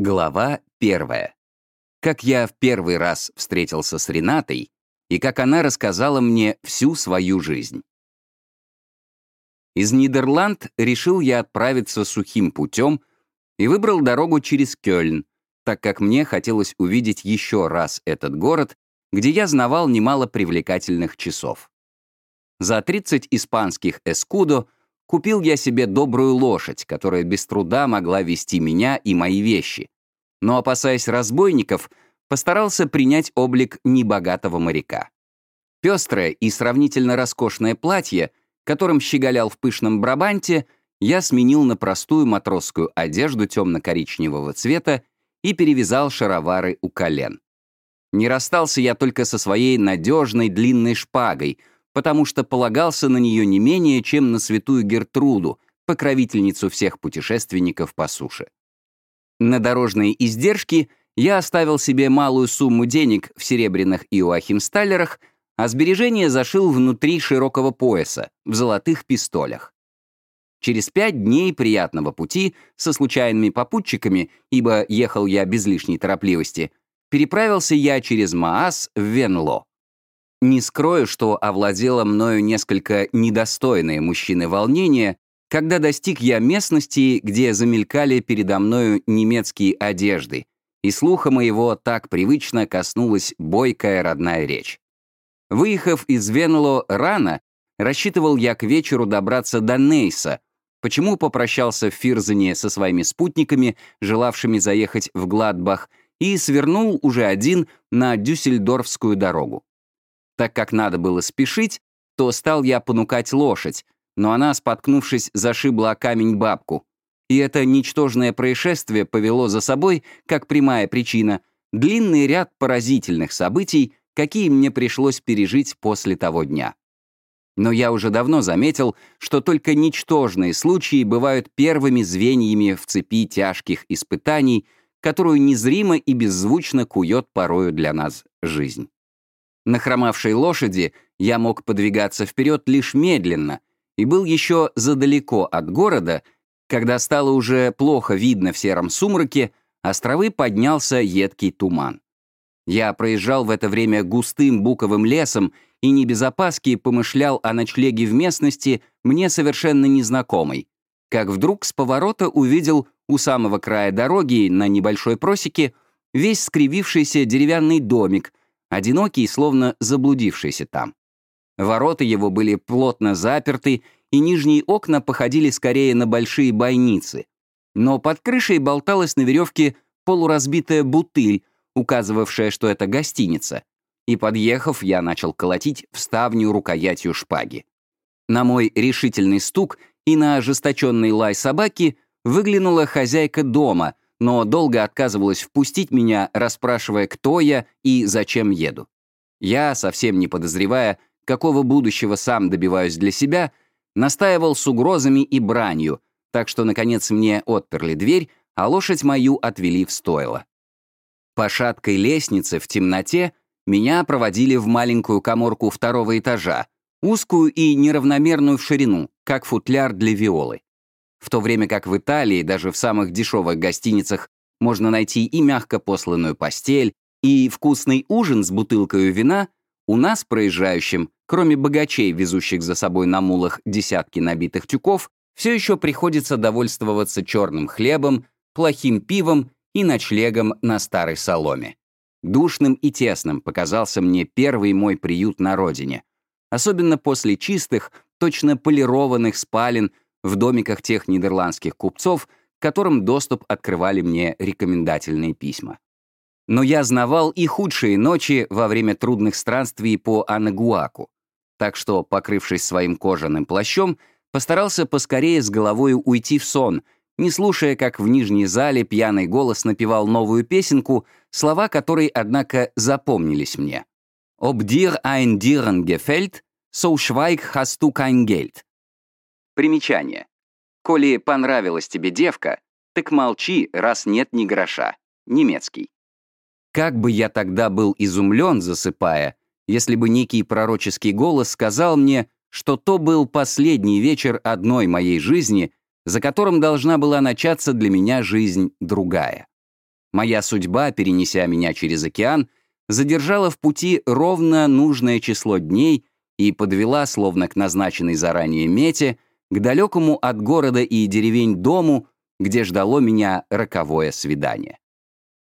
Глава первая. Как я в первый раз встретился с Ренатой и как она рассказала мне всю свою жизнь. Из Нидерланд решил я отправиться сухим путем и выбрал дорогу через Кёльн, так как мне хотелось увидеть еще раз этот город, где я знавал немало привлекательных часов. За 30 испанских эскудо Купил я себе добрую лошадь, которая без труда могла вести меня и мои вещи. Но, опасаясь разбойников, постарался принять облик небогатого моряка. Пестрое и сравнительно роскошное платье, которым щеголял в пышном брабанте, я сменил на простую матросскую одежду темно-коричневого цвета и перевязал шаровары у колен. Не расстался я только со своей надежной длинной шпагой — потому что полагался на нее не менее, чем на святую Гертруду, покровительницу всех путешественников по суше. На дорожные издержки я оставил себе малую сумму денег в серебряных Иоахимсталлерах, а сбережения зашил внутри широкого пояса, в золотых пистолях. Через пять дней приятного пути со случайными попутчиками, ибо ехал я без лишней торопливости, переправился я через Маас в Венло. Не скрою, что овладело мною несколько недостойное мужчины волнение, когда достиг я местности, где замелькали передо мною немецкие одежды, и слуха моего так привычно коснулась бойкая родная речь. Выехав из Венло рано, рассчитывал я к вечеру добраться до Нейса, почему попрощался в Фирзене со своими спутниками, желавшими заехать в Гладбах, и свернул уже один на Дюссельдорфскую дорогу. Так как надо было спешить, то стал я понукать лошадь, но она, споткнувшись, зашибла камень бабку. И это ничтожное происшествие повело за собой, как прямая причина, длинный ряд поразительных событий, какие мне пришлось пережить после того дня. Но я уже давно заметил, что только ничтожные случаи бывают первыми звеньями в цепи тяжких испытаний, которую незримо и беззвучно кует порою для нас жизнь. На хромавшей лошади я мог подвигаться вперед лишь медленно и был еще задалеко от города, когда стало уже плохо видно в сером сумраке, островы поднялся едкий туман. Я проезжал в это время густым буковым лесом и не без опаски помышлял о ночлеге в местности, мне совершенно незнакомой, как вдруг с поворота увидел у самого края дороги на небольшой просеке весь скривившийся деревянный домик, одинокий, словно заблудившийся там. Ворота его были плотно заперты, и нижние окна походили скорее на большие бойницы. Но под крышей болталась на веревке полуразбитая бутыль, указывавшая, что это гостиница. И, подъехав, я начал колотить в ставню рукоятью шпаги. На мой решительный стук и на ожесточенный лай собаки выглянула хозяйка дома — но долго отказывалась впустить меня, расспрашивая, кто я и зачем еду. Я, совсем не подозревая, какого будущего сам добиваюсь для себя, настаивал с угрозами и бранью, так что, наконец, мне отперли дверь, а лошадь мою отвели в стойло. По шаткой лестнице в темноте меня проводили в маленькую коморку второго этажа, узкую и неравномерную в ширину, как футляр для виолы. В то время как в Италии даже в самых дешевых гостиницах можно найти и мягко посланную постель, и вкусный ужин с бутылкой вина, у нас, проезжающим, кроме богачей, везущих за собой на мулах десятки набитых тюков, все еще приходится довольствоваться черным хлебом, плохим пивом и ночлегом на старой соломе. Душным и тесным показался мне первый мой приют на родине, особенно после чистых, точно полированных спален в домиках тех нидерландских купцов, которым доступ открывали мне рекомендательные письма. Но я знавал и худшие ночи во время трудных странствий по Анагуаку, так что, покрывшись своим кожаным плащом, постарался поскорее с головой уйти в сон, не слушая, как в нижней зале пьяный голос напевал новую песенку, слова которой, однако, запомнились мне. «Ob dir ein Dirn gefällt, so schweig hast du kein Geld». Примечание. Коли понравилась тебе девка, так молчи, раз нет ни гроша. Немецкий. Как бы я тогда был изумлен, засыпая, если бы некий пророческий голос сказал мне, что то был последний вечер одной моей жизни, за которым должна была начаться для меня жизнь другая. Моя судьба, перенеся меня через океан, задержала в пути ровно нужное число дней и подвела, словно к назначенной заранее мете, к далекому от города и деревень дому, где ждало меня роковое свидание.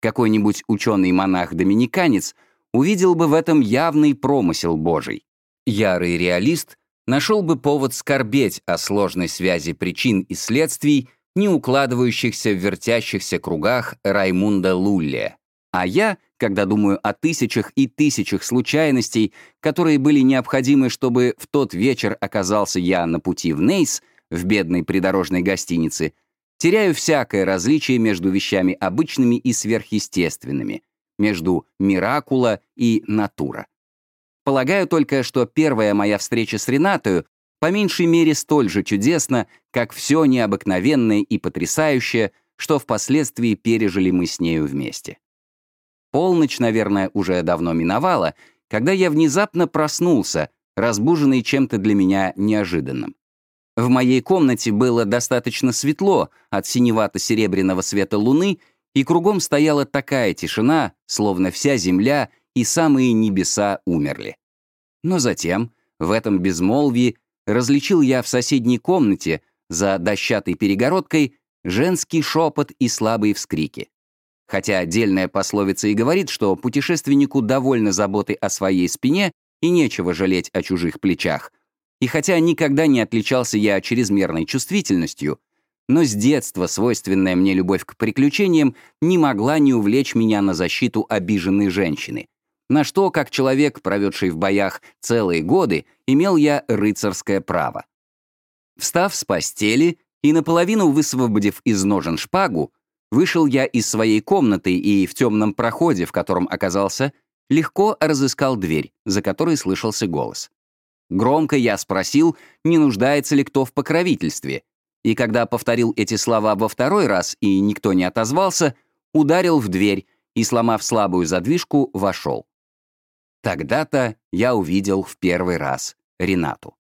Какой-нибудь ученый-монах-доминиканец увидел бы в этом явный промысел Божий. Ярый реалист нашел бы повод скорбеть о сложной связи причин и следствий, не укладывающихся в вертящихся кругах Раймунда Лулле. А я, когда думаю о тысячах и тысячах случайностей, которые были необходимы, чтобы в тот вечер оказался я на пути в Нейс, в бедной придорожной гостинице, теряю всякое различие между вещами обычными и сверхъестественными, между миракула и натура. Полагаю только, что первая моя встреча с Ренатою по меньшей мере столь же чудесна, как все необыкновенное и потрясающее, что впоследствии пережили мы с нею вместе. Полночь, наверное, уже давно миновала, когда я внезапно проснулся, разбуженный чем-то для меня неожиданным. В моей комнате было достаточно светло от синевато-серебряного света луны, и кругом стояла такая тишина, словно вся земля и самые небеса умерли. Но затем, в этом безмолвии, различил я в соседней комнате, за дощатой перегородкой, женский шепот и слабые вскрики. Хотя отдельная пословица и говорит, что путешественнику довольно заботы о своей спине и нечего жалеть о чужих плечах, и хотя никогда не отличался я чрезмерной чувствительностью, но с детства свойственная мне любовь к приключениям не могла не увлечь меня на защиту обиженной женщины. На что, как человек, проведший в боях целые годы, имел я рыцарское право. Встав с постели и наполовину высвободив из ножен шпагу, вышел я из своей комнаты и в темном проходе, в котором оказался, легко разыскал дверь, за которой слышался голос. Громко я спросил, не нуждается ли кто в покровительстве, и когда повторил эти слова во второй раз и никто не отозвался, ударил в дверь и, сломав слабую задвижку, вошел. Тогда-то я увидел в первый раз Ренату.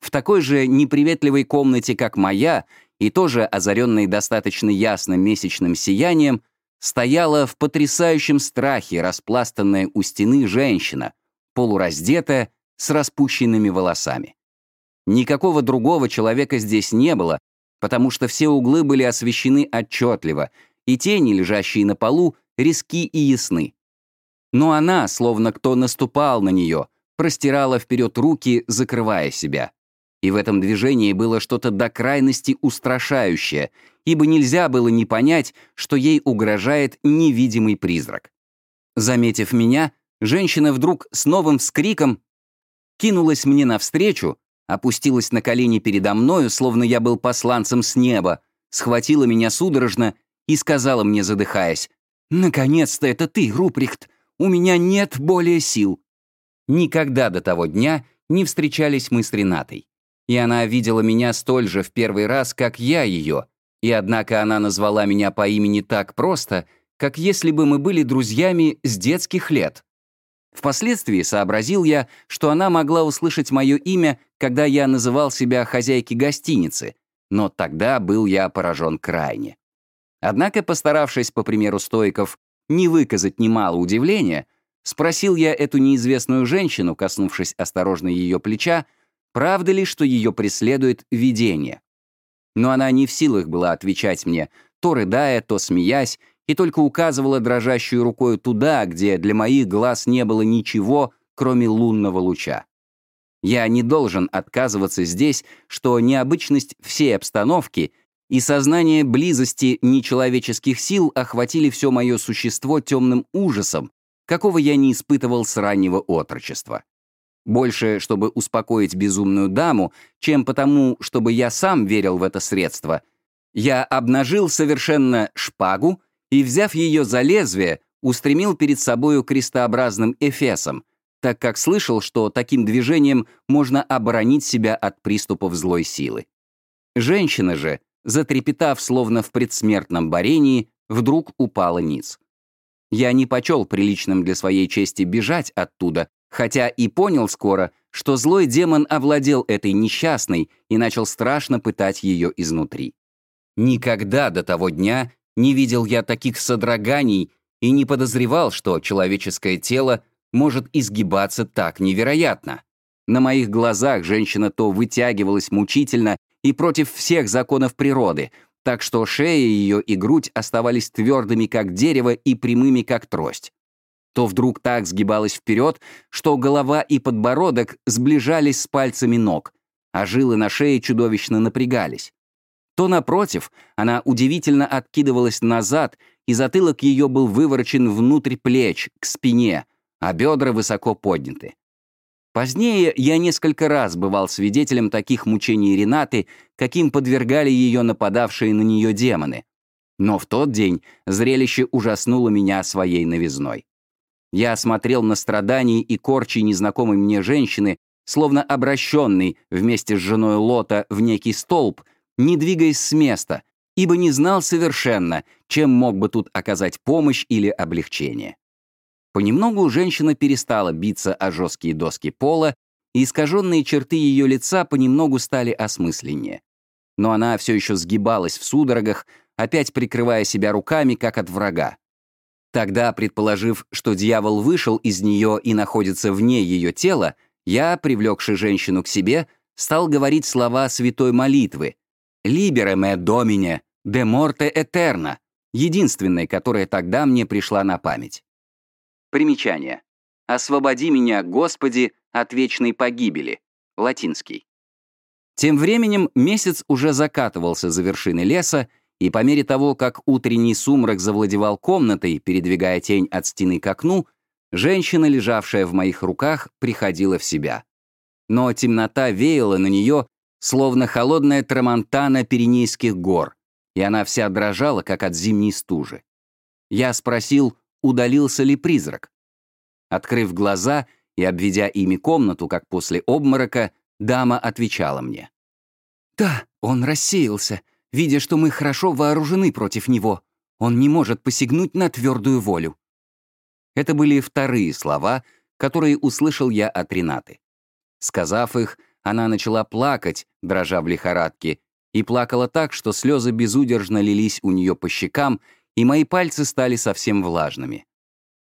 В такой же неприветливой комнате, как моя, и тоже озаренной достаточно ясным месячным сиянием, стояла в потрясающем страхе распластанная у стены женщина, полураздетая, с распущенными волосами. Никакого другого человека здесь не было, потому что все углы были освещены отчетливо, и тени, лежащие на полу, резки и ясны. Но она, словно кто наступал на нее, простирала вперед руки, закрывая себя. И в этом движении было что-то до крайности устрашающее, ибо нельзя было не понять, что ей угрожает невидимый призрак. Заметив меня, женщина вдруг с новым вскриком кинулась мне навстречу, опустилась на колени передо мною, словно я был посланцем с неба, схватила меня судорожно и сказала мне, задыхаясь, «Наконец-то это ты, Руприхт! У меня нет более сил!» Никогда до того дня не встречались мы с Ренатой. И она видела меня столь же в первый раз, как я ее, и однако она назвала меня по имени так просто, как если бы мы были друзьями с детских лет. Впоследствии сообразил я, что она могла услышать мое имя, когда я называл себя хозяйкой гостиницы, но тогда был я поражен крайне. Однако, постаравшись, по примеру стоиков, не выказать немало удивления, спросил я эту неизвестную женщину, коснувшись осторожно ее плеча, правда ли, что ее преследует видение. Но она не в силах была отвечать мне, то рыдая, то смеясь, и только указывала дрожащей рукой туда, где для моих глаз не было ничего, кроме лунного луча. Я не должен отказываться здесь, что необычность всей обстановки и сознание близости нечеловеческих сил охватили все мое существо темным ужасом, какого я не испытывал с раннего отрочества. Больше, чтобы успокоить безумную даму, чем потому, чтобы я сам верил в это средство, я обнажил совершенно шпагу и, взяв ее за лезвие, устремил перед собою крестообразным эфесом, так как слышал, что таким движением можно оборонить себя от приступов злой силы. Женщина же, затрепетав словно в предсмертном борении, вдруг упала ниц. Я не почел приличным для своей чести бежать оттуда, хотя и понял скоро, что злой демон овладел этой несчастной и начал страшно пытать ее изнутри. Никогда до того дня Не видел я таких содроганий и не подозревал, что человеческое тело может изгибаться так невероятно. На моих глазах женщина то вытягивалась мучительно и против всех законов природы, так что шея ее и грудь оставались твердыми, как дерево, и прямыми, как трость. То вдруг так сгибалась вперед, что голова и подбородок сближались с пальцами ног, а жилы на шее чудовищно напрягались. То, напротив, она удивительно откидывалась назад, и затылок ее был выворочен внутрь плеч, к спине, а бедра высоко подняты. Позднее я несколько раз бывал свидетелем таких мучений Ренаты, каким подвергали ее нападавшие на нее демоны. Но в тот день зрелище ужаснуло меня своей новизной. Я смотрел на страдания и корчи незнакомой мне женщины, словно обращенный вместе с женой Лота в некий столб, не двигаясь с места, ибо не знал совершенно, чем мог бы тут оказать помощь или облегчение. Понемногу женщина перестала биться о жесткие доски пола, и искаженные черты ее лица понемногу стали осмысленнее. Но она все еще сгибалась в судорогах, опять прикрывая себя руками, как от врага. Тогда, предположив, что дьявол вышел из нее и находится вне ее тела, я, привлекший женщину к себе, стал говорить слова святой молитвы «Libere me domine, de morte eterna», единственной, которая тогда мне пришла на память. Примечание. «Освободи меня, Господи, от вечной погибели». Латинский. Тем временем месяц уже закатывался за вершины леса, и по мере того, как утренний сумрак завладевал комнатой, передвигая тень от стены к окну, женщина, лежавшая в моих руках, приходила в себя. Но темнота веяла на нее, словно холодная трамонтана Пиренейских гор, и она вся дрожала, как от зимней стужи. Я спросил, удалился ли призрак. Открыв глаза и обведя ими комнату, как после обморока, дама отвечала мне. «Да, он рассеялся, видя, что мы хорошо вооружены против него. Он не может посягнуть на твердую волю». Это были вторые слова, которые услышал я от Ренаты. Сказав их, она начала плакать, дрожа в лихорадке, и плакала так, что слезы безудержно лились у нее по щекам, и мои пальцы стали совсем влажными.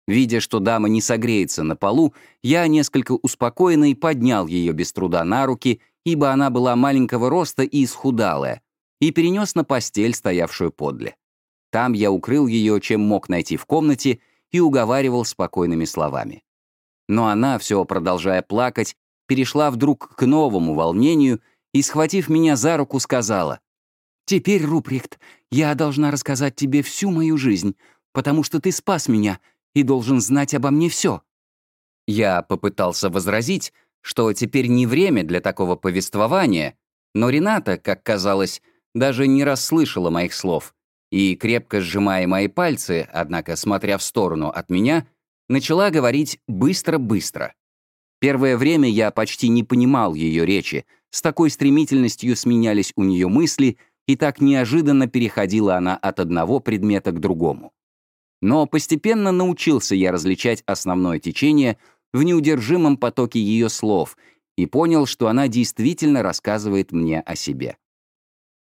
Видя, что дама не согреется на полу, я, несколько успокоенный, поднял ее без труда на руки, ибо она была маленького роста и исхудалая, и перенес на постель, стоявшую подле. Там я укрыл ее, чем мог найти в комнате, и уговаривал спокойными словами. Но она, все продолжая плакать, перешла вдруг к новому волнению и, схватив меня за руку, сказала, «Теперь, Руприхт, я должна рассказать тебе всю мою жизнь, потому что ты спас меня и должен знать обо мне все». Я попытался возразить, что теперь не время для такого повествования, но Рената, как казалось, даже не расслышала моих слов и, крепко сжимая мои пальцы, однако смотря в сторону от меня, начала говорить быстро-быстро. Первое время я почти не понимал ее речи, с такой стремительностью сменялись у нее мысли — и так неожиданно переходила она от одного предмета к другому. Но постепенно научился я различать основное течение в неудержимом потоке ее слов и понял, что она действительно рассказывает мне о себе.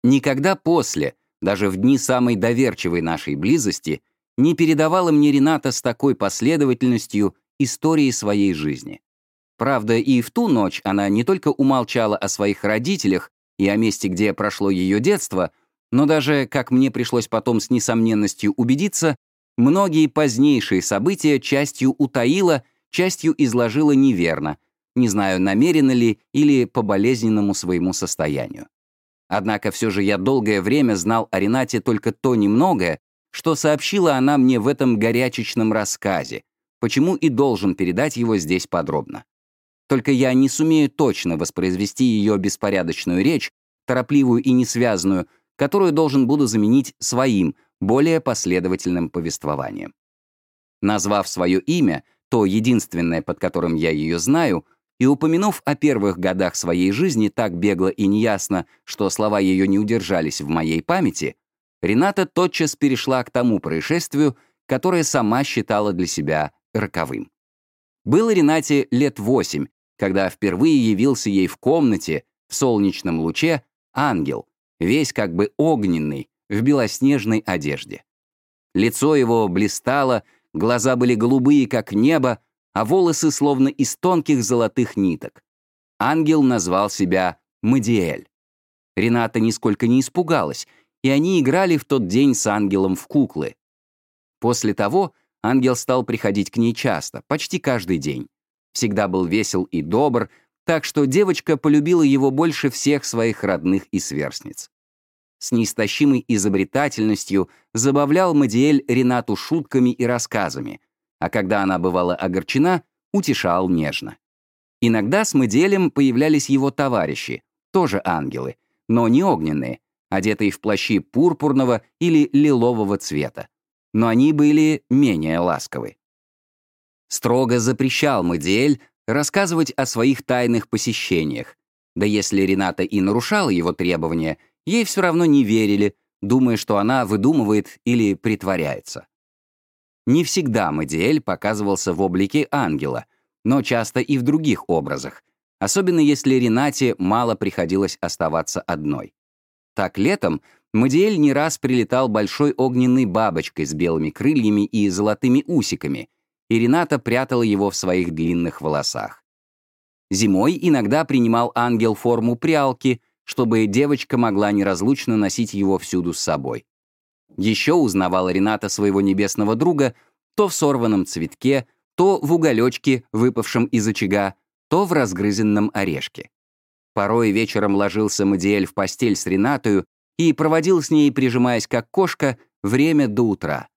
Никогда после, даже в дни самой доверчивой нашей близости, не передавала мне Рената с такой последовательностью истории своей жизни. Правда, и в ту ночь она не только умолчала о своих родителях, и о месте, где прошло ее детство, но даже, как мне пришлось потом с несомненностью убедиться, многие позднейшие события частью утаила, частью изложила неверно, не знаю, намеренно ли или по болезненному своему состоянию. Однако все же я долгое время знал о Ренате только то немногое, что сообщила она мне в этом горячечном рассказе, почему и должен передать его здесь подробно. Только я не сумею точно воспроизвести ее беспорядочную речь, торопливую и несвязанную, которую должен буду заменить своим, более последовательным повествованием. Назвав свое имя, то единственное, под которым я ее знаю, и упомянув о первых годах своей жизни так бегло и неясно, что слова ее не удержались в моей памяти, Рената тотчас перешла к тому происшествию, которое сама считала для себя роковым. Было Ренате лет восемь, когда впервые явился ей в комнате, в солнечном луче, ангел, весь как бы огненный, в белоснежной одежде. Лицо его блистало, глаза были голубые, как небо, а волосы словно из тонких золотых ниток. Ангел назвал себя Мадиэль. Рената нисколько не испугалась, и они играли в тот день с ангелом в куклы. После того ангел стал приходить к ней часто, почти каждый день. Всегда был весел и добр, так что девочка полюбила его больше всех своих родных и сверстниц. С неистощимой изобретательностью забавлял Мадиэль Ренату шутками и рассказами, а когда она бывала огорчена, утешал нежно. Иногда с Мадиэлем появлялись его товарищи, тоже ангелы, но не огненные, одетые в плащи пурпурного или лилового цвета. Но они были менее ласковы. Строго запрещал Мадиэль рассказывать о своих тайных посещениях. Да если Рената и нарушала его требования, ей все равно не верили, думая, что она выдумывает или притворяется. Не всегда Мадиэль показывался в облике ангела, но часто и в других образах, особенно если Ренате мало приходилось оставаться одной. Так летом Мадиэль не раз прилетал большой огненной бабочкой с белыми крыльями и золотыми усиками, и Рената прятала его в своих длинных волосах. Зимой иногда принимал ангел форму прялки, чтобы девочка могла неразлучно носить его всюду с собой. Еще узнавала Рената своего небесного друга то в сорванном цветке, то в уголечке, выпавшем из очага, то в разгрызенном орешке. Порой вечером ложился Мадиэль в постель с Ренатою и проводил с ней, прижимаясь как кошка, время до утра.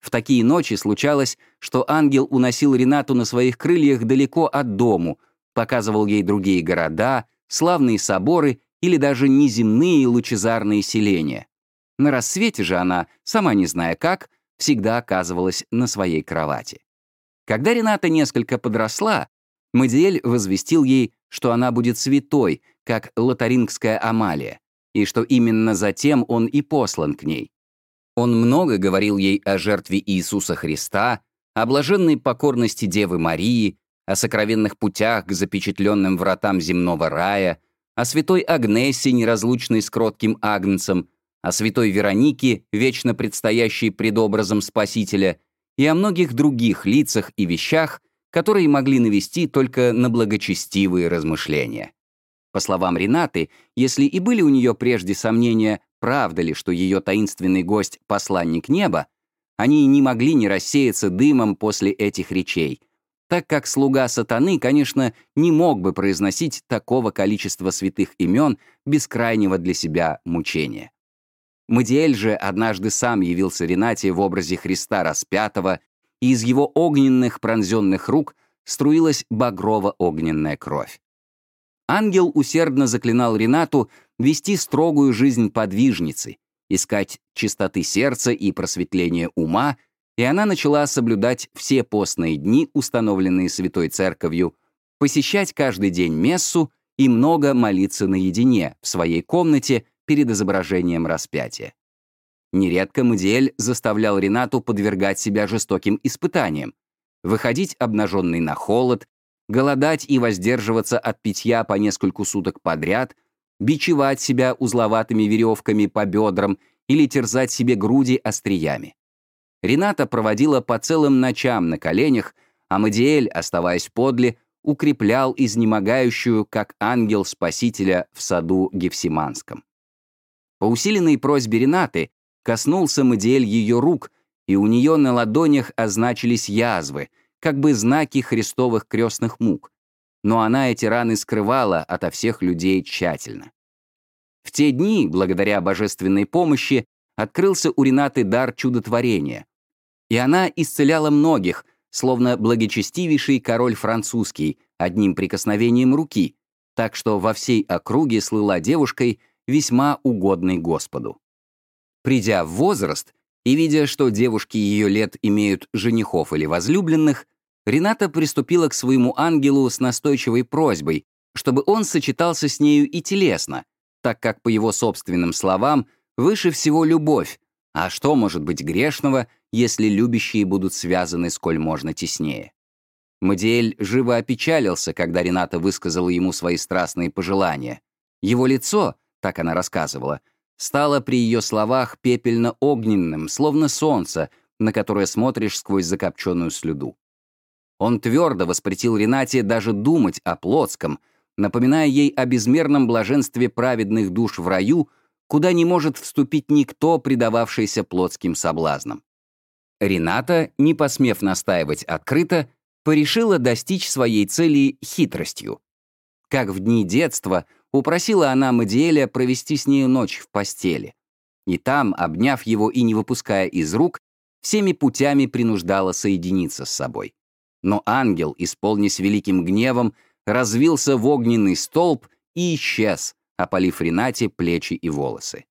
В такие ночи случалось, что ангел уносил Ренату на своих крыльях далеко от дому, показывал ей другие города, славные соборы или даже неземные лучезарные селения. На рассвете же она, сама не зная как, всегда оказывалась на своей кровати. Когда Рената несколько подросла, Мадиэль возвестил ей, что она будет святой, как лотарингская Амалия, и что именно затем он и послан к ней. Он много говорил ей о жертве Иисуса Христа, о блаженной покорности Девы Марии, о сокровенных путях к запечатленным вратам земного рая, о святой Агнессе, неразлучной с кротким агнцем, о святой Веронике, вечно предстоящей пред образом Спасителя, и о многих других лицах и вещах, которые могли навести только на благочестивые размышления. По словам Ренаты, если и были у нее прежде сомнения, правда ли, что ее таинственный гость — посланник неба, они не могли не рассеяться дымом после этих речей, так как слуга сатаны, конечно, не мог бы произносить такого количества святых имен без крайнего для себя мучения. Мадиэль же однажды сам явился Ренате в образе Христа распятого, и из его огненных пронзенных рук струилась багрово-огненная кровь. Ангел усердно заклинал Ренату вести строгую жизнь подвижницы, искать чистоты сердца и просветления ума, и она начала соблюдать все постные дни, установленные Святой Церковью, посещать каждый день мессу и много молиться наедине в своей комнате перед изображением распятия. Нередко Мадиэль заставлял Ренату подвергать себя жестоким испытаниям, выходить обнаженный на холод, голодать и воздерживаться от питья по нескольку суток подряд, бичевать себя узловатыми веревками по бедрам или терзать себе груди остриями. Рената проводила по целым ночам на коленях, а Мадиэль, оставаясь подле, укреплял изнемогающую, как ангел Спасителя в саду Гефсиманском. По усиленной просьбе Ренаты коснулся Мадиэль ее рук, и у нее на ладонях означились язвы, как бы знаки христовых крестных мук, но она эти раны скрывала ото всех людей тщательно. В те дни, благодаря божественной помощи, открылся у Ренаты дар чудотворения, и она исцеляла многих, словно благочестивейший король французский, одним прикосновением руки, так что во всей округе слыла девушкой, весьма угодной Господу. Придя в возраст, и видя, что девушки ее лет имеют женихов или возлюбленных, Рената приступила к своему ангелу с настойчивой просьбой, чтобы он сочетался с нею и телесно, так как, по его собственным словам, выше всего любовь, а что может быть грешного, если любящие будут связаны сколь можно теснее? Мадиэль живо опечалился, когда Рената высказала ему свои страстные пожелания. Его лицо, так она рассказывала, стало при ее словах пепельно-огненным, словно солнце, на которое смотришь сквозь закопченную слюду. Он твердо воспретил Ренате даже думать о Плотском, напоминая ей о безмерном блаженстве праведных душ в раю, куда не может вступить никто, предававшийся плотским соблазнам. Рената, не посмев настаивать открыто, порешила достичь своей цели хитростью. Как в дни детства, упросила она Мадиэля провести с нею ночь в постели. И там, обняв его и не выпуская из рук, всеми путями принуждала соединиться с собой. Но ангел, исполнясь великим гневом, развился в огненный столб и исчез, опалив Ренате плечи и волосы.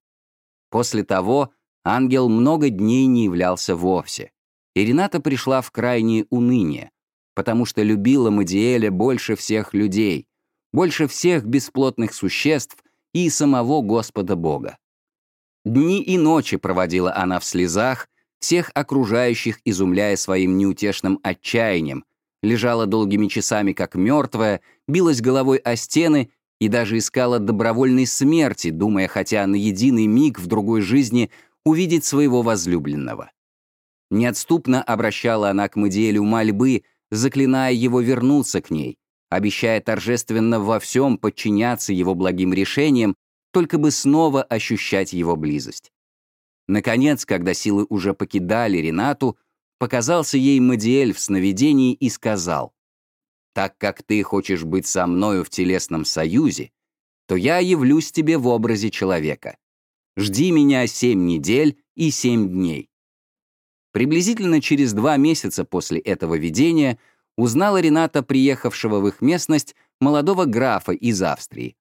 После того ангел много дней не являлся вовсе, и Рената пришла в крайнее уныние, потому что любила Мадиэля больше всех людей, больше всех бесплотных существ и самого Господа Бога. Дни и ночи проводила она в слезах, всех окружающих изумляя своим неутешным отчаянием, лежала долгими часами как мертвая, билась головой о стены и даже искала добровольной смерти, думая хотя на единый миг в другой жизни увидеть своего возлюбленного. Неотступно обращала она к Мадиэлю мольбы, заклиная его вернуться к ней, обещая торжественно во всем подчиняться его благим решениям, только бы снова ощущать его близость. Наконец, когда силы уже покидали Ренату, показался ей Мадиэль в сновидении и сказал, «Так как ты хочешь быть со мною в телесном союзе, то я явлюсь тебе в образе человека. Жди меня семь недель и семь дней». Приблизительно через два месяца после этого видения узнала Рената, приехавшего в их местность, молодого графа из Австрии.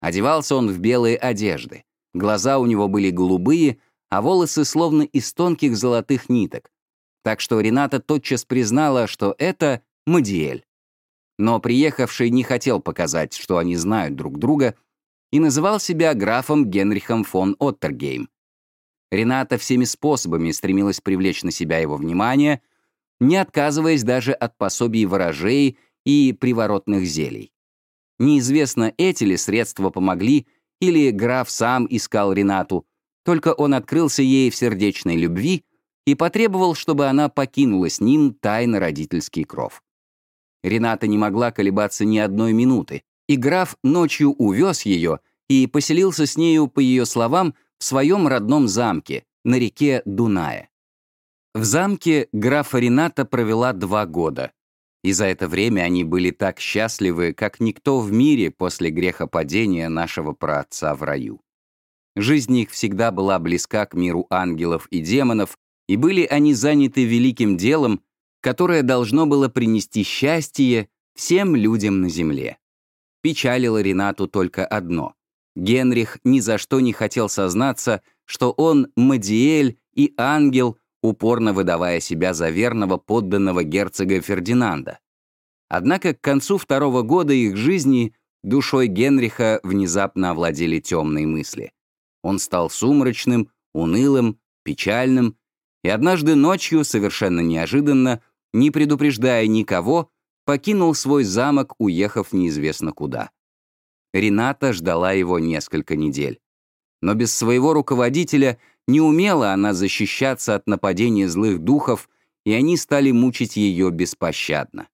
Одевался он в белые одежды. Глаза у него были голубые, а волосы словно из тонких золотых ниток, так что Рената тотчас признала, что это Мадиэль. Но приехавший не хотел показать, что они знают друг друга, и называл себя графом Генрихом фон Оттергейм. Рената всеми способами стремилась привлечь на себя его внимание, не отказываясь даже от пособий ворожей и приворотных зелий. Неизвестно, эти ли средства помогли, или граф сам искал Ренату, только он открылся ей в сердечной любви и потребовал, чтобы она покинула с ним тайно родительский кров. Рената не могла колебаться ни одной минуты, и граф ночью увез ее и поселился с нею, по ее словам, в своем родном замке на реке Дуная. В замке графа Рената провела два года, и за это время они были так счастливы, как никто в мире после грехопадения нашего праотца в раю. Жизнь их всегда была близка к миру ангелов и демонов, и были они заняты великим делом, которое должно было принести счастье всем людям на земле. Печалило Ренату только одно. Генрих ни за что не хотел сознаться, что он Мадиэль и ангел, упорно выдавая себя за верного подданного герцога Фердинанда. Однако к концу второго года их жизни душой Генриха внезапно овладели темные мысли. Он стал сумрачным, унылым, печальным и однажды ночью, совершенно неожиданно, не предупреждая никого, покинул свой замок, уехав неизвестно куда. Рената ждала его несколько недель. Но без своего руководителя не умела она защищаться от нападения злых духов, и они стали мучить ее беспощадно.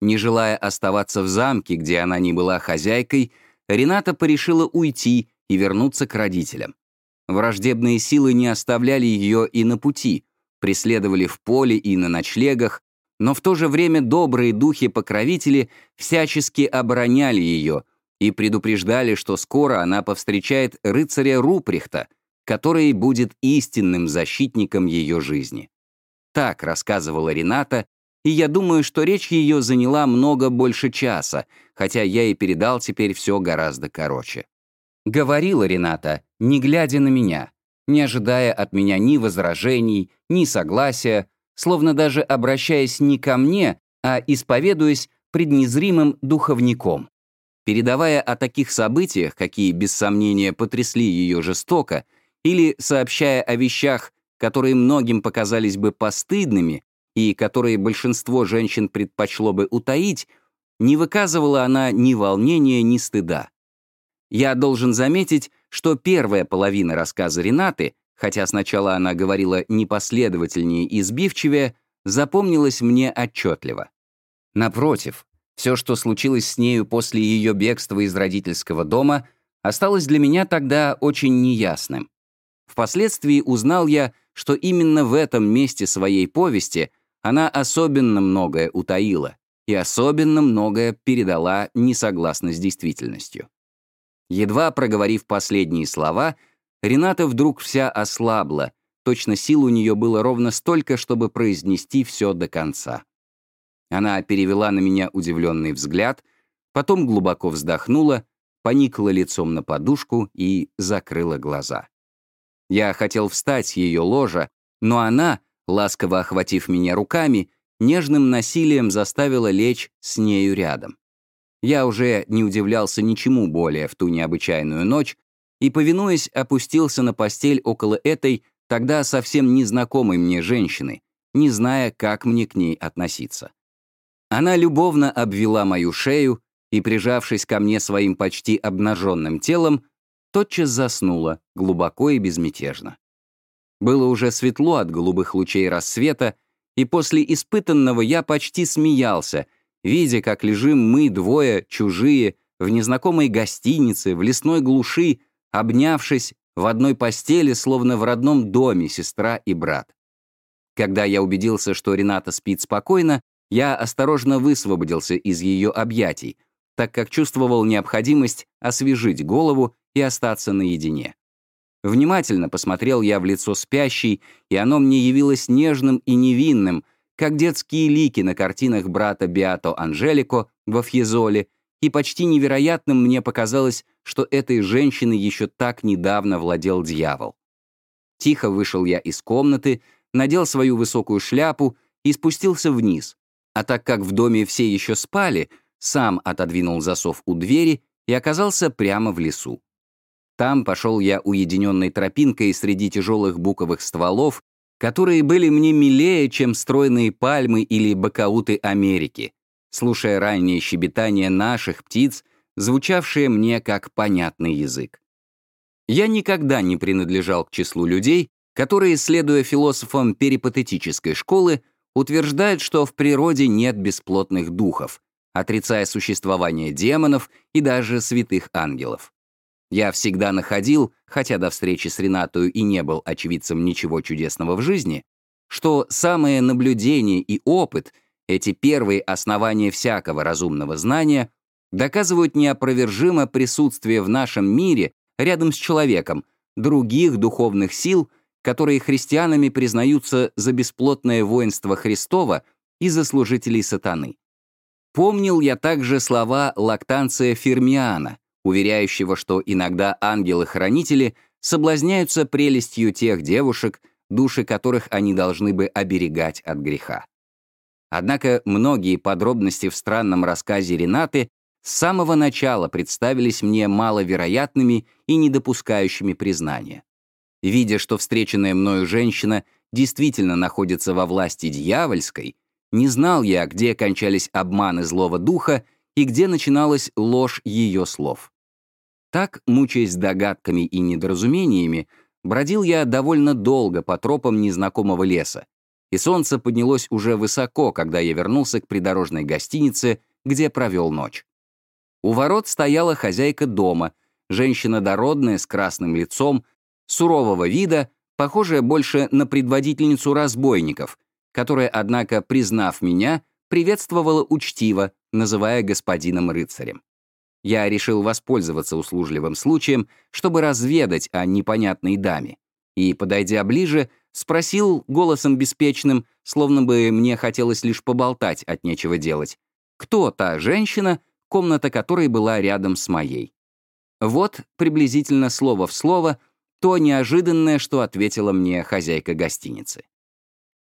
Не желая оставаться в замке, где она не была хозяйкой, Рената порешила уйти и вернуться к родителям. Враждебные силы не оставляли ее и на пути, преследовали в поле и на ночлегах, но в то же время добрые духи-покровители всячески обороняли ее и предупреждали, что скоро она повстречает рыцаря Руприхта, который будет истинным защитником ее жизни. Так рассказывала Рената, и я думаю, что речь ее заняла много больше часа, хотя я и передал теперь все гораздо короче. Говорила Рената, не глядя на меня, не ожидая от меня ни возражений, ни согласия, словно даже обращаясь не ко мне, а исповедуясь пред незримым духовником. Передавая о таких событиях, какие без сомнения потрясли ее жестоко, или сообщая о вещах, которые многим показались бы постыдными и которые большинство женщин предпочло бы утаить, не выказывала она ни волнения, ни стыда. Я должен заметить, что первая половина рассказа Ренаты, хотя сначала она говорила непоследовательнее и сбивчивее, запомнилась мне отчетливо. Напротив, все, что случилось с нею после ее бегства из родительского дома, осталось для меня тогда очень неясным. Впоследствии узнал я, что именно в этом месте своей повести она особенно многое утаила и особенно многое передала не согласно с действительностью. Едва проговорив последние слова, Рената вдруг вся ослабла, точно сил у нее было ровно столько, чтобы произнести все до конца. Она перевела на меня удивленный взгляд, потом глубоко вздохнула, поникла лицом на подушку и закрыла глаза. Я хотел встать с ее ложа, но она, ласково охватив меня руками, нежным насилием заставила лечь с нею рядом. Я уже не удивлялся ничему более в ту необычайную ночь и, повинуясь, опустился на постель около этой, тогда совсем незнакомой мне женщины, не зная, как мне к ней относиться. Она любовно обвела мою шею и, прижавшись ко мне своим почти обнаженным телом, тотчас заснула, глубоко и безмятежно. Было уже светло от голубых лучей рассвета, и после испытанного я почти смеялся, видя, как лежим мы двое, чужие, в незнакомой гостинице, в лесной глуши, обнявшись в одной постели, словно в родном доме сестра и брат. Когда я убедился, что Рената спит спокойно, я осторожно высвободился из ее объятий, так как чувствовал необходимость освежить голову и остаться наедине. Внимательно посмотрел я в лицо спящей, и оно мне явилось нежным и невинным, как детские лики на картинах брата Биато Анжелико во Фьезоле, и почти невероятным мне показалось, что этой женщиной еще так недавно владел дьявол. Тихо вышел я из комнаты, надел свою высокую шляпу и спустился вниз, а так как в доме все еще спали, сам отодвинул засов у двери и оказался прямо в лесу. Там пошел я уединенной тропинкой среди тяжелых буковых стволов, которые были мне милее, чем стройные пальмы или бакауты Америки, слушая раннее щебетание наших птиц, звучавшее мне как понятный язык. Я никогда не принадлежал к числу людей, которые, следуя философам перипатетической школы, утверждает, что в природе нет бесплотных духов, отрицая существование демонов и даже святых ангелов. Я всегда находил, хотя до встречи с Ренатою и не был очевидцем ничего чудесного в жизни, что самое наблюдение и опыт, эти первые основания всякого разумного знания, доказывают неопровержимо присутствие в нашем мире рядом с человеком других духовных сил, которые христианами признаются за бесплотное воинство Христова и за служителей сатаны. Помнил я также слова Лактанция Фермиана, уверяющего, что иногда ангелы-хранители соблазняются прелестью тех девушек, души которых они должны бы оберегать от греха. Однако многие подробности в странном рассказе Ренаты с самого начала представились мне маловероятными и недопускающими признания. Видя, что встреченная мною женщина действительно находится во власти дьявольской, не знал я, где кончались обманы злого духа и где начиналась ложь ее слов. Так, мучаясь догадками и недоразумениями, бродил я довольно долго по тропам незнакомого леса, и солнце поднялось уже высоко, когда я вернулся к придорожной гостинице, где провел ночь. У ворот стояла хозяйка дома, женщина дородная, с красным лицом, сурового вида, похожая больше на предводительницу разбойников, которая, однако, признав меня, приветствовала учтиво, называя господином рыцарем. Я решил воспользоваться услужливым случаем, чтобы разведать о непонятной даме, и, подойдя ближе, спросил голосом беспечным, словно бы мне хотелось лишь поболтать от нечего делать, кто та женщина, комната которой была рядом с моей. Вот, приблизительно слово в слово, то неожиданное, что ответила мне хозяйка гостиницы.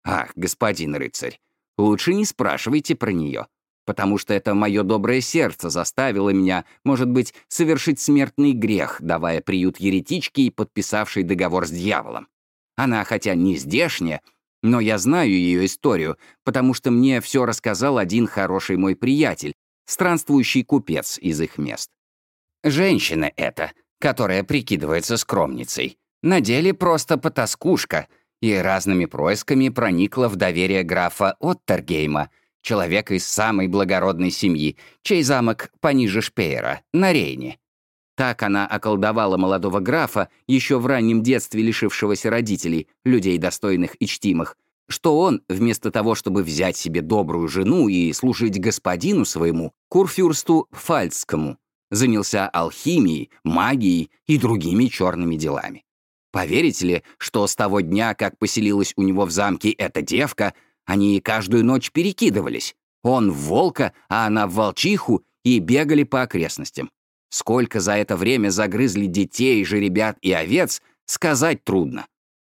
«Ах, господин рыцарь, лучше не спрашивайте про нее, потому что это мое доброе сердце заставило меня, может быть, совершить смертный грех, давая приют еретичке и подписавшей договор с дьяволом. Она, хотя не здешняя, но я знаю ее историю, потому что мне все рассказал один хороший мой приятель, странствующий купец из их мест. Женщина эта, которая прикидывается скромницей, на деле просто потаскушка и разными происками проникла в доверие графа Оттергейма, человека из самой благородной семьи, чей замок пониже Шпеера, на Рейне. Так она околдовала молодого графа, еще в раннем детстве лишившегося родителей, людей достойных и чтимых, что он, вместо того, чтобы взять себе добрую жену и служить господину своему, курфюрсту Фальцкому, занялся алхимией, магией и другими черными делами. Поверите ли, что с того дня, как поселилась у него в замке эта девка, они каждую ночь перекидывались. Он в волка, а она в волчиху, и бегали по окрестностям. Сколько за это время загрызли детей, жеребят и овец, сказать трудно.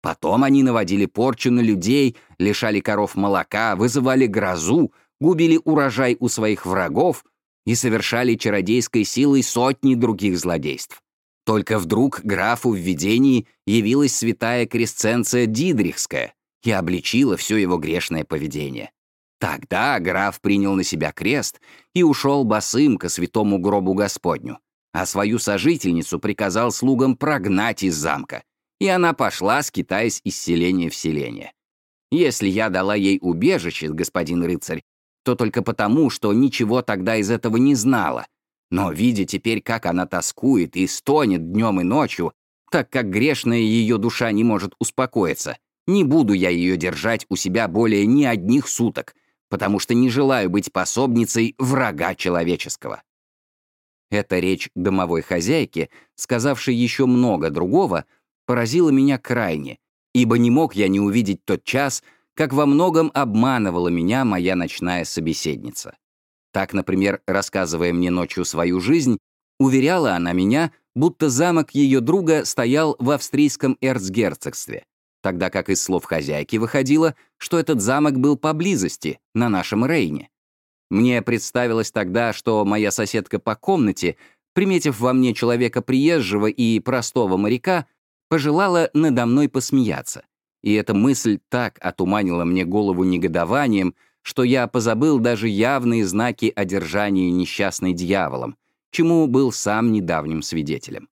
Потом они наводили порчу на людей, лишали коров молока, вызывали грозу, губили урожай у своих врагов и совершали чародейской силой сотни других злодейств. Только вдруг графу в видении явилась святая кресценция Дидрихская и обличила все его грешное поведение. Тогда граф принял на себя крест и ушел босым ко святому гробу Господню, а свою сожительницу приказал слугам прогнать из замка — и она пошла, скитаясь из селения в селение. Если я дала ей убежище, господин рыцарь, то только потому, что ничего тогда из этого не знала. Но видя теперь, как она тоскует и стонет днем и ночью, так как грешная ее душа не может успокоиться, не буду я ее держать у себя более ни одних суток, потому что не желаю быть пособницей врага человеческого. Эта речь домовой хозяйки, сказавшей еще много другого, поразило меня крайне, ибо не мог я не увидеть тот час, как во многом обманывала меня моя ночная собеседница. Так, например, рассказывая мне ночью свою жизнь, уверяла она меня, будто замок ее друга стоял в австрийском эрцгерцогстве, тогда как из слов хозяйки выходило, что этот замок был поблизости, на нашем Рейне. Мне представилось тогда, что моя соседка по комнате, приметив во мне человека приезжего и простого моряка, пожелала надо мной посмеяться. И эта мысль так отуманила мне голову негодованием, что я позабыл даже явные знаки одержания несчастной дьяволом, чему был сам недавним свидетелем.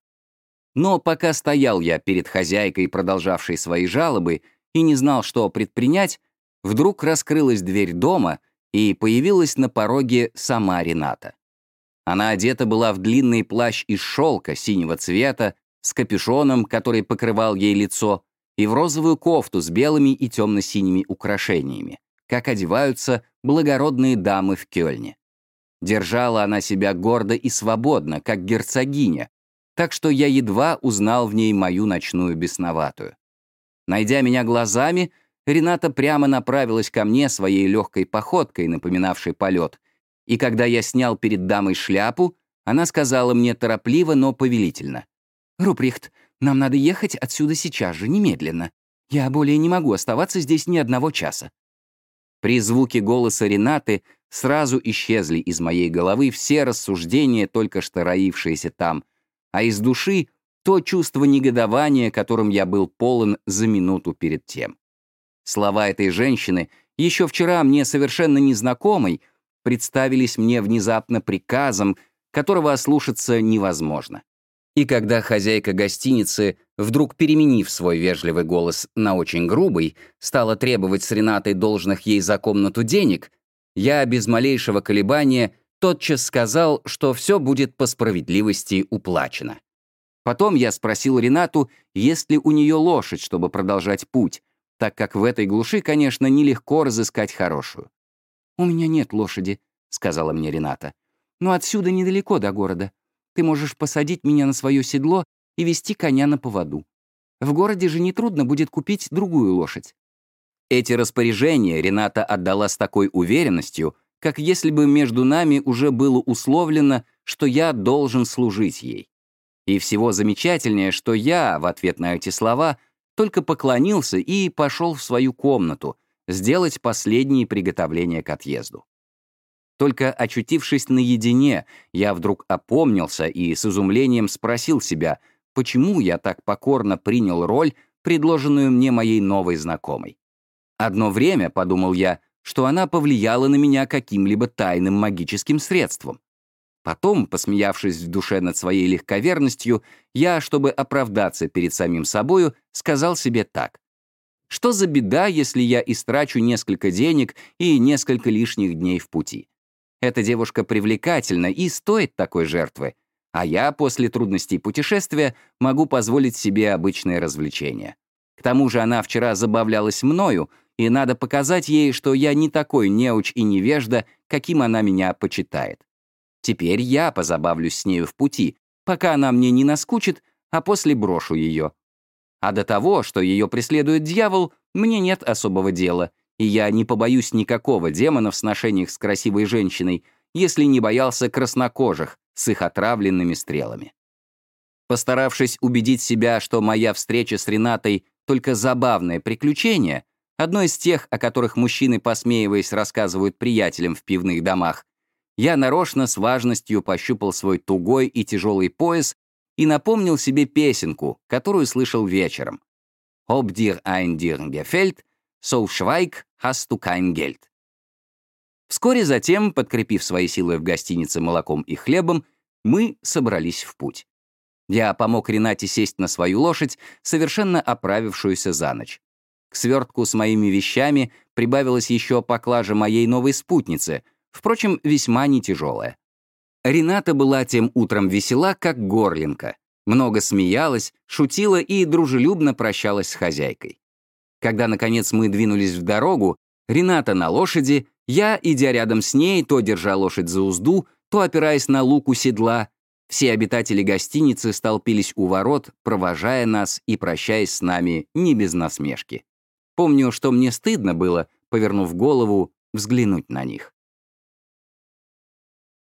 Но пока стоял я перед хозяйкой, продолжавшей свои жалобы, и не знал, что предпринять, вдруг раскрылась дверь дома, и появилась на пороге сама Рената. Она одета была в длинный плащ из шелка синего цвета с капюшоном, который покрывал ей лицо, и в розовую кофту с белыми и темно-синими украшениями, как одеваются благородные дамы в Кёльне. Держала она себя гордо и свободно, как герцогиня, так что я едва узнал в ней мою ночную бесноватую. Найдя меня глазами, Рената прямо направилась ко мне своей легкой походкой, напоминавшей полет, и когда я снял перед дамой шляпу, она сказала мне торопливо, но повелительно. «Руприхт, нам надо ехать отсюда сейчас же, немедленно. Я более не могу оставаться здесь ни одного часа». При звуке голоса Ренаты сразу исчезли из моей головы все рассуждения, только что роившиеся там, а из души — то чувство негодования, которым я был полон за минуту перед тем. Слова этой женщины, еще вчера мне совершенно незнакомой, представились мне внезапно приказом, которого ослушаться невозможно. И когда хозяйка гостиницы, вдруг переменив свой вежливый голос на очень грубый, стала требовать с Ренатой должных ей за комнату денег, я без малейшего колебания тотчас сказал, что все будет по справедливости уплачено. Потом я спросил Ренату, есть ли у нее лошадь, чтобы продолжать путь, так как в этой глуши, конечно, нелегко разыскать хорошую. «У меня нет лошади», — сказала мне Рената. «Но отсюда недалеко до города. Ты можешь посадить меня на свое седло и вести коня на поводу. В городе же нетрудно будет купить другую лошадь». Эти распоряжения Рената отдала с такой уверенностью, как если бы между нами уже было условлено, что я должен служить ей. И всего замечательнее, что я, в ответ на эти слова, только поклонился и пошел в свою комнату сделать последние приготовления к отъезду. Только очутившись наедине, я вдруг опомнился и с изумлением спросил себя, почему я так покорно принял роль, предложенную мне моей новой знакомой. Одно время, подумал я, что она повлияла на меня каким-либо тайным магическим средством. Потом, посмеявшись в душе над своей легковерностью, я, чтобы оправдаться перед самим собою, сказал себе так. Что за беда, если я истрачу несколько денег и несколько лишних дней в пути? Эта девушка привлекательна и стоит такой жертвы, а я после трудностей путешествия могу позволить себе обычное развлечение. К тому же она вчера забавлялась мною, и надо показать ей, что я не такой неуч и невежда, каким она меня почитает. Теперь я позабавлюсь с нею в пути, пока она мне не наскучит, а после брошу ее. А до того, что ее преследует дьявол, мне нет особого дела, и я не побоюсь никакого демона в сношениях с красивой женщиной, если не боялся краснокожих с их отравленными стрелами. Постаравшись убедить себя, что моя встреча с Ренатой — только забавное приключение, одно из тех, о которых мужчины, посмеиваясь, рассказывают приятелям в пивных домах, я нарочно с важностью пощупал свой тугой и тяжелый пояс и напомнил себе песенку, которую слышал вечером. «Ob dir ein dir gefällt, so schweig, hast du kein Geld». Вскоре затем, подкрепив свои силы в гостинице молоком и хлебом, мы собрались в путь. Я помог Ренате сесть на свою лошадь, совершенно оправившуюся за ночь. К свертку с моими вещами прибавилась еще поклажа моей новой спутницы, впрочем, весьма не тяжелая. Рената была тем утром весела, как горлинка, много смеялась, шутила и дружелюбно прощалась с хозяйкой. Когда, наконец, мы двинулись в дорогу, Рената на лошади, я, идя рядом с ней, то держа лошадь за узду, то опираясь на луку седла, все обитатели гостиницы столпились у ворот, провожая нас и прощаясь с нами не без насмешки. Помню, что мне стыдно было, повернув голову, взглянуть на них.